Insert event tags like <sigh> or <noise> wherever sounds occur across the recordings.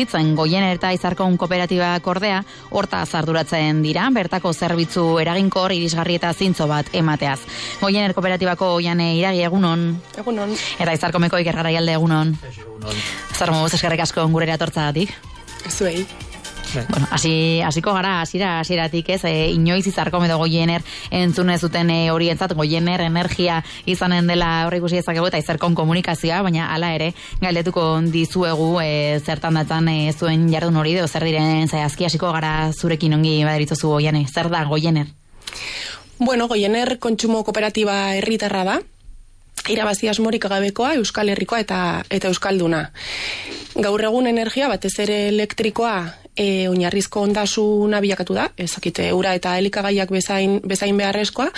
existitzen goiener eta izarkon kooperatibak ordea, horta zarduratzen dira, bertako zerbitzu eraginkor irisgarri eta zintzo bat emateaz. Goiener kooperatibako oiane iragi egunon. Egunon. Eta izarkomeko ikerrara jalde egunon. Zer eskerrik asko ongurera tortzatik. Zuei. Bai. Bueno, así hasiko gara hasiera hasieratik, ez? E, inoiz izarko medo goiener entzune zuten e, horientzat goiener energia izanen dela hor ikusi ezakegu eta izerkon komunikazioa, baina hala ere galdetuko dizuegu e, zertan datzan e, zuen jardun hori edo zer diren zaiazki hasiko gara zurekin ongi baderitzu goiene. Zer da goiener? Bueno, goiener kontsumo kooperatiba herritarra da irabazi asmorik gabekoa Euskal Herrikoa eta eta Euskalduna. Gaur egun energia batez ere elektrikoa e, oinarrizko ondasuna bilakatu da, ezakite ura eta elikagaiak bezain, bezain beharrezkoa,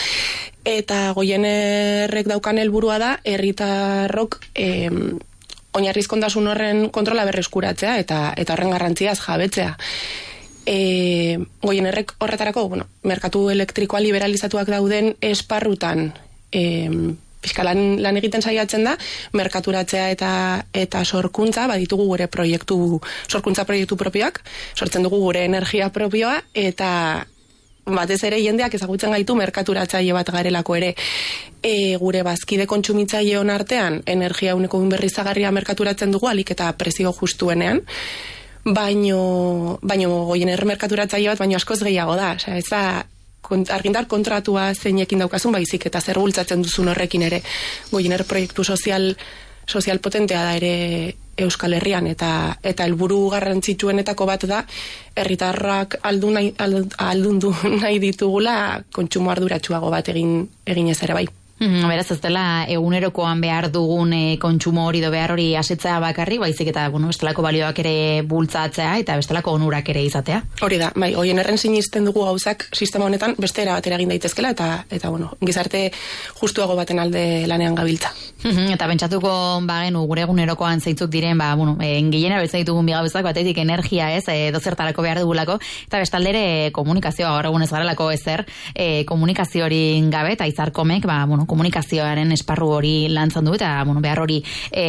eta goienerrek daukan helburua da, herritarrok e, oinarrizko ondasun horren kontrola berreskuratzea eta eta horren garrantziaz jabetzea. E, goienerrek horretarako, bueno, merkatu elektrikoa liberalizatuak dauden esparrutan e, pixka lan, lan egiten saiatzen da, merkaturatzea eta eta sorkuntza, baditugu gure proiektu, sorkuntza proiektu propioak, sortzen dugu gure energia propioa, eta batez ere jendeak ezagutzen gaitu merkaturatzaile bat garelako ere. E, gure bazkide kontsumitzaile on artean energia uneko berrizagarria merkaturatzen dugu alik eta prezio justuenean. Baino baino goien ermerkaturatzaile bat baino askoz gehiago da, osea ez da kont, argindar kontratua zeinekin daukazun baizik eta zer bultzatzen duzun horrekin ere goiener proiektu sozial sozial potentea da ere Euskal Herrian eta eta helburu garrantzitsuenetako bat da herritarrak aldun nahi, aldundu <laughs> nahi ditugula kontsumo arduratsuago bat egin egin ez ere bai. Mm, beraz ez dela egunerokoan behar dugun e, kontsumo hori do behar hori asetzea bakarri, baizik eta bueno, bestelako balioak ere bultzatzea eta bestelako onurak ere izatea. Hori da, bai, hoien erren sinisten dugu gauzak sistema honetan beste era batera egin daitezkela eta eta bueno, gizarte justuago baten alde lanean gabiltza. Mhm, eta pentsatuko bagenu gure egunerokoan zeitzuk diren, ba, bueno, e, engilena betza ditugun bigabezak batetik energia ez, e, dozertarako behar dugulako, eta bestaldere komunikazioa gaur egun ez garelako ezer, e, komunikazio hori gabe eta izarkomek, ba, bueno, komunikazioaren esparru hori lantzen du eta bueno, behar hori e,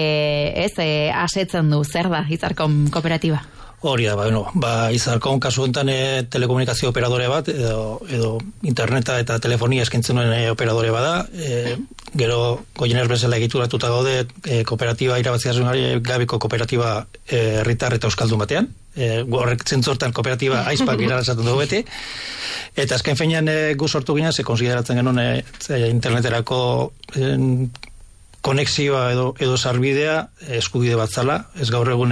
ez e, asetzen du. Zer da izarkon kooperatiba? Hori da, ba, bueno, ba, izarkon kasu enten e, telekomunikazio operadore bat edo, edo interneta eta telefonia eskintzen duen e, operadore bada. E, gero goiener bezala egituratuta gaude e, kooperatiba irabaziazunari gabiko kooperatiba herritar eta euskaldun batean e, horrek zentzortan kooperatiba <laughs> aizpak gira esaten dugu beti. Eta azken feinan e, gu sortu gina, ze konsideratzen genuen e, interneterako e, konexioa edo, edo sarbidea eskubide bat zala, ez gaur egun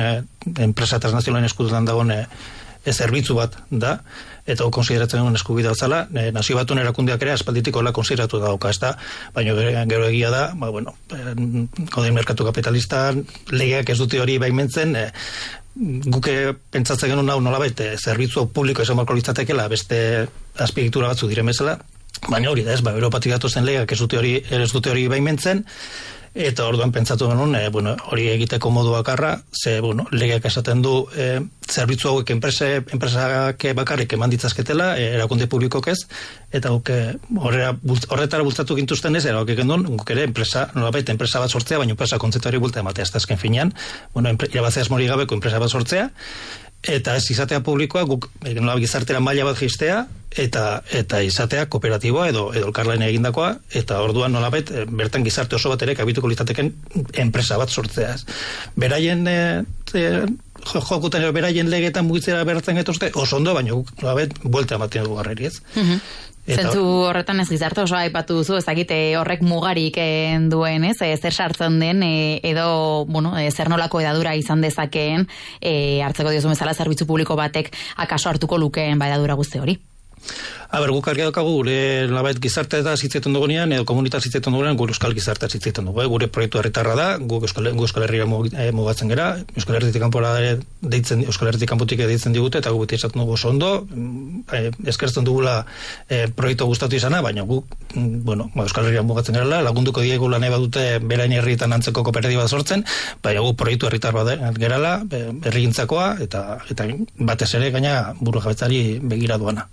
enpresa transnazionalen eskudutan dagoen zerbitzu bat da, eta konsideratzen duen eskubide bat zala, e, nazio batun erakundeak ere aspalditik hola konsideratu da dauka, ez da, baina gero egia da, ba, bueno, e, merkatu kapitalistan, legeak ez dute hori baimentzen, e, guke pentsatzen genuen hau nolabait e, zerbitzu publiko esan barko litzatekela beste azpiegitura batzu diren bezala, baina hori da ez, ba, Europatik datozen legeak ez dute hori, ez dute hori baimentzen, eta orduan pentsatu genuen, e, bueno, hori egiteko modu bakarra, ze, bueno, legeak esaten du e, zerbitzu hauek enprese, enpresak bakarrik eman ditzazketela, e, erakunde publikok ez, eta horrera, horretara bultzatu gintuzten ez, erabak egin guk ere enpresa, nolabait, enpresa bat sortzea, baina enpresa kontzeptuari bulta ematea, ez azken finean, bueno, irabazea mori gabeko enpresa bat sortzea, eta ez izatea publikoa guk nola gizartera maila bat jistea eta eta izatea kooperatiboa edo edo elkarlain egindakoa eta orduan nolabait eh, bertan gizarte oso bat ere kabituko litzateken enpresa bat sortzea. Beraien e, e, jokuten beraien legetan mugitzera bertzen getuzte oso ondo baina nolabait buelta ematen dugu garreri, ez? Mhm. Zentzu horretan ez gizarte oso aipatu duzu, ez dakite horrek mugarik duen, ez, zer sartzen den, e, edo, bueno, e, zer nolako edadura izan dezakeen, e, hartzeko diozu bezala zerbitzu publiko batek akaso hartuko lukeen bai edadura guzti hori. Aber, guk argi daukagu gure labait gizarte eta zitzetan dugunean, edo komunitate zitzetan dugunean, gure euskal gizarte zitzetan dugu. Eh? Gure proiektu herritarra da, guk euskal, gu euskal herria eh, mugatzen gera, euskal herritik kanpora deitzen, euskal herritik kanpotik deitzen digute, eta guk beti esaten dugu ondo, mm, eh, eskertzen dugula eh, proiektu gustatu izana, baina guk, mm, bueno, ba, euskal herria mugatzen gara, lagunduko diegu lan eba dute berain herrietan antzeko kooperatiba sortzen, baina guk proiektu herritar bat gerala, herrigintzakoa, eta, eta batez ere gaina buru jabetzari begira duana.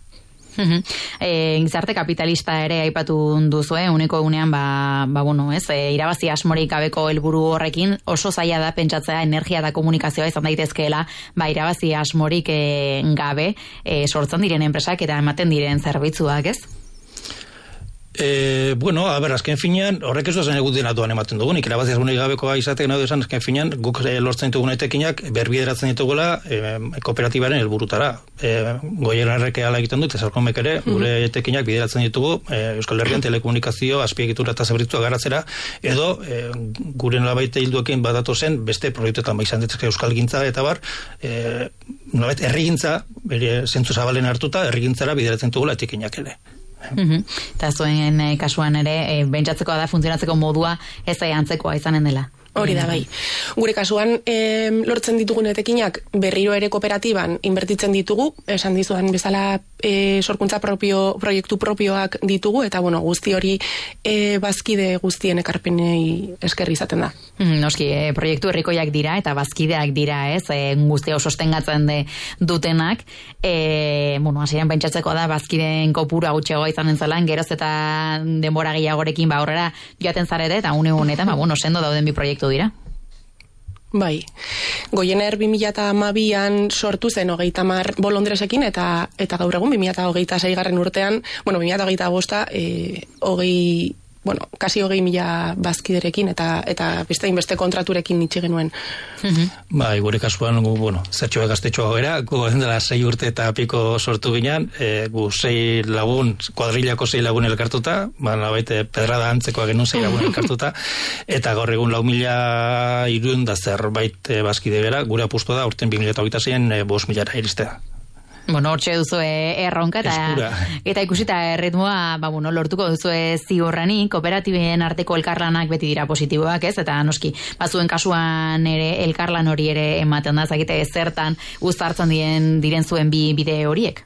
E, gizarte kapitalista ere aipatu duzu, eh? uniko unean, ba, ba bueno, ez, e, irabazi asmorik gabeko helburu horrekin, oso zaila da pentsatzea energia da komunikazioa izan daitezkeela, ba, irabazi asmorik e, gabe e, sortzen diren enpresak eta ematen diren zerbitzuak, ez? E, bueno, a ber, azken finean, horrek ez duzen egut denatuan ematen dugun, ikerabazi azgunei gabekoa izatek nahi duzen, azken finean, guk e, lortzen ditugun etekinak, berbideratzen ditugula e, kooperatibaren helburutara. E, goien erreke ala egiten dut, ezarkomek ere, mhm. gure etekinak bideratzen ditugu, e, Euskal Herrian <clears throat> telekomunikazio, azpiegitura eta zebritua garatzera, edo, e, gure nolabaite hilduekin badatu zen, beste proiektuetan izan ditzake Euskal Gintza, eta bar, e, nolabait, errigintza, bere zentzu zabalen hartuta, errigintzara bideratzen dugula etekinak ere. Mhm. Eta zuen eh, kasuan ere, e, bentsatzeko da funtzionatzeko modua ez da antzekoa izanen dela. Hori da bai. Gure kasuan e, lortzen ditugun etekinak berriro ere kooperatiban inbertitzen ditugu, esan dizuan bezala e, sorkuntza propio, proiektu propioak ditugu, eta bueno, guzti hori e, bazkide guztien ekarpenei eskerri izaten da. Mm, noski, e, proiektu herrikoiak dira eta bazkideak dira, ez, e, guzti hau sostengatzen de dutenak, e, bueno, hasieran pentsatzeko da bazkideen kopura gutxegoa izanen zelan, geroz eta denbora gehiagorekin ba horrela joaten zarete, eta une honetan, ba, bueno, sendo dauden bi proiektu dira. Bai, goiener 2008an sortu zen hogeita mar bolondresekin eta eta gaur egun 2008 garren urtean, bueno, 2008 bosta, e, hogei bueno, kasi hogei mila bazkiderekin eta eta beste inbeste kontraturekin nitsi genuen. Mm Bai, gure kasuan, gu, bueno, zertxoa gaztetxoa gara, gu dela sei urte eta piko sortu ginean, e, gu sei lagun, kuadrilako sei lagun elkartuta, ba, baite pedrada antzekoa genuen sei lagun elkartuta, <laughs> eta gaur egun lau mila iruen da zerbait e, bazkide bera, gure apustu da, urten 2008 zein, e, bos milara iristea. Bueno, hortxe duzu erronka eta, eta ikusita erritmoa, ba, bueno, lortuko duzu ziurrani, kooperatiben arteko elkarlanak beti dira positiboak, ez? Eta noski, bazuen kasuan ere elkarlan hori ere ematen da, zakite zertan uztartzen diren, diren zuen bi bide horiek?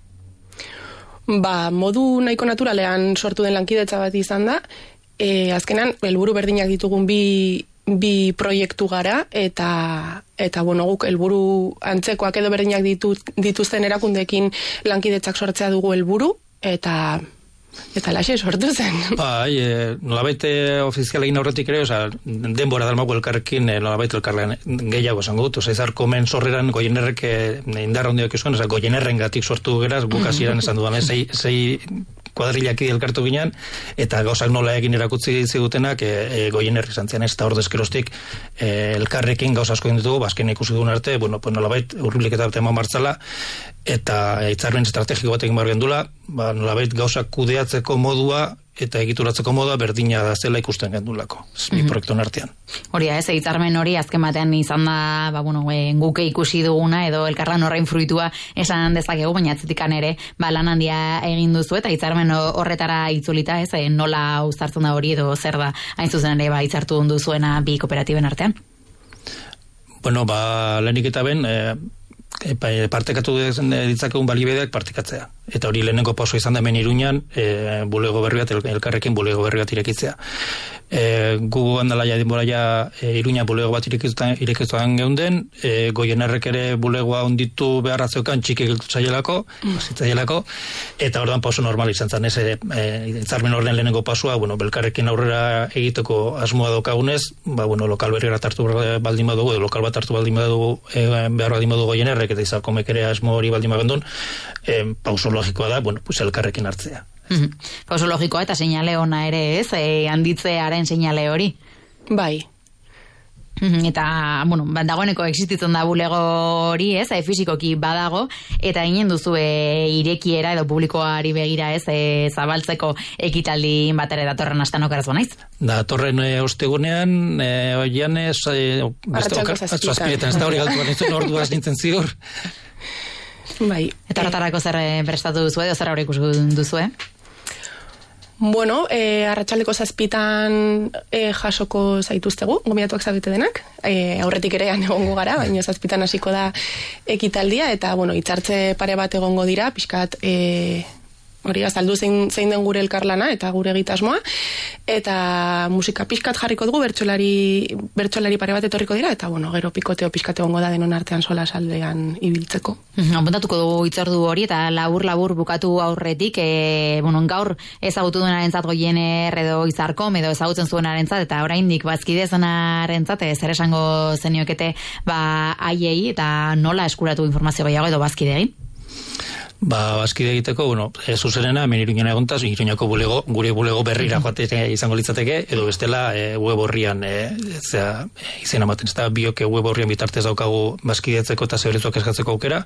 Ba, modu nahiko naturalean sortu den lankidetza bat izan da, e, azkenan, helburu berdinak ditugun bi bi proiektu gara eta eta bueno guk helburu antzekoak edo berdinak ditu, dituzten erakundeekin lankidetzak sortzea dugu helburu eta eta laxe sortu zen. Bai, e, nolabait ofiziala egin aurretik ere, oza, denbora dalmago elkarrekin, e, nolabait elkarrean gehiago esango dut, oza, komen sorreran goienerrek e, indarra hondiak izan, oza, goienerren gatik sortu geraz, bukaziran esan duan, zei, zei kuadrilaki elkartu ginen, eta gauzak nola egin erakutzi zigutenak e, e, goien herri zantzian ez, eta hor dezkerostik e, elkarrekin gauz asko ditugu, bazken ba, ikusi dugun arte, bueno, pues nolabait, urbilik eta tema martzala, eta hitzarmen estrategiko bat egin behar gendula, ba, nolabait gauzak kudeatzeko modua eta egituratzeko moda berdina da zela ikusten gendulako, mm -hmm. proiektu artean. Hori ez, hitzarmen hori azken batean izan da, ba, bueno, e, guke ikusi duguna, edo elkarlan horrein fruitua esan dezakegu, baina atzetikan ere, ba, lan handia egin duzu, eta hitzarmen horretara itzulita, ez, e, nola uztartzen da hori, edo zer da, hain zuzen ere, ba, hitzartu duzuena bi kooperatiben artean? Bueno, ba, lehenik eta ben, e, e, partekatu ditzakegun balibedeak partekatzea. Eta hori lehenengo pauso izan da hemen iruñan, e, bulego berri bat, elkarrekin bulego berri bat irekitzea e, gu handala ja denbora ja e, iruña bulego bat irekizuan geunden, e, goien ere bulegoa onditu beharra zeukan txiki giltu zaielako, mm. eta ordan pauso normal izan zen, ez, e, itzarmen orden lehenengo pasua, bueno, belkarrekin aurrera egiteko asmoa daukagunez, ba, bueno, lokal berri hartu baldin badugu, lokal bat hartu baldin badugu, e, behar baldin badugu goien errek, eta izalko mekere asmo hori baldin baduen, e, pauso logikoa da, bueno, pues elkarrekin hartzea. Oso logikoa eta seinale ona ere, ez? E, handitzearen seinale hori. Bai. Eta, bueno, ba, dagoeneko existitzen da bulego hori, ez, e, fizikoki badago, eta ginen duzu e, irekiera edo publikoari begira, ez, e, zabaltzeko ekitaldi bat ere datorren astan okaraz naiz? Datorren e, ostegunean, e, oian ez, e, beste okazpietan, ez da hori galtu nintzen, <laughs> ordu nintzen ziur. Bai. Eta ratarako zer e, prestatu duzu, edo zer hori duzu, eh? Bueno, e, arratsaldeko zazpitan e, jasoko zaituztegu, gomiatuak zabite denak, e, aurretik ere egongo gara, baina zazpitan hasiko da ekitaldia, eta bueno, itzartze pare bat egongo dira, pixkat e, hori azaldu zein, zein den gure elkarlana eta gure egitasmoa, eta musika pixkat jarriko dugu, bertsolari, bertsolari pare bat etorriko dira, eta bueno, gero pikoteo pixkate ongo da denon artean sola saldean ibiltzeko. Apuntatuko dugu itzordu hori, eta labur-labur bukatu aurretik, e, bueno, gaur ezagutu duenaren zat goiener edo izarkom edo ezagutzen zuenaren zat, eta oraindik bazkidezanaren zat, zer esango zeniokete ba aiei eta nola eskuratu informazio baiago edo bazkide egin? Ba, bazkide egiteko, bueno, ez zuzerena, hemen iruñan egontaz, iruñako bulego, gure bulego berrira joate izango litzateke, edo bestela e, web horrian, e, zera, izena maten, ez da, bioke web horrian bitartez daukagu bazkidetzeko eta zeberetuak eskatzeko aukera,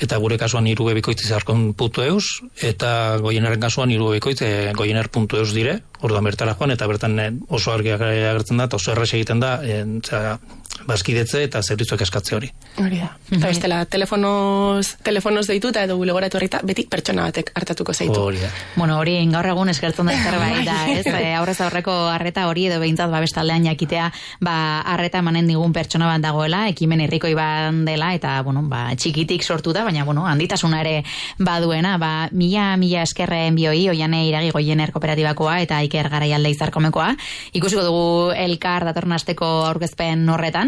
eta gure kasuan irubebikoitz izarkon putu eus, eta goienaren kasuan irubebikoitz e, goiener.eus dire, orduan bertara joan, eta bertan e, oso argi agertzen da, eta oso errez egiten da, e, zera, bazkidetze eta zerbitzuak eskatze hori. Hori da. Eta bestela, telefonoz, telefonoz deitu eta edo bulegoratu horreta, beti pertsona batek hartatuko zaitu. Hori da. Bueno, hori gaur egun eskertzen da <laughs> zerbait da, ez? E, aurrez aurreko harreta hori edo behintzat ba bestaldean jakitea, ba harreta emanen digun pertsona bat dagoela, ekimen herriko iban dela eta bueno, ba txikitik sortu da, baina bueno, handitasuna ere baduena, ba mila mila eskerren bioi oiane iragi goiener kooperatibakoa eta Iker Garaialde izarkomekoa. Ikusiko dugu elkar datorren asteko aurkezpen horretan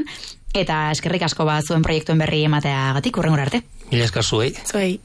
eta eskerrik asko ba zuen proiektuen berri emateagatik urrengora arte. Mila esker zuei. Zuei.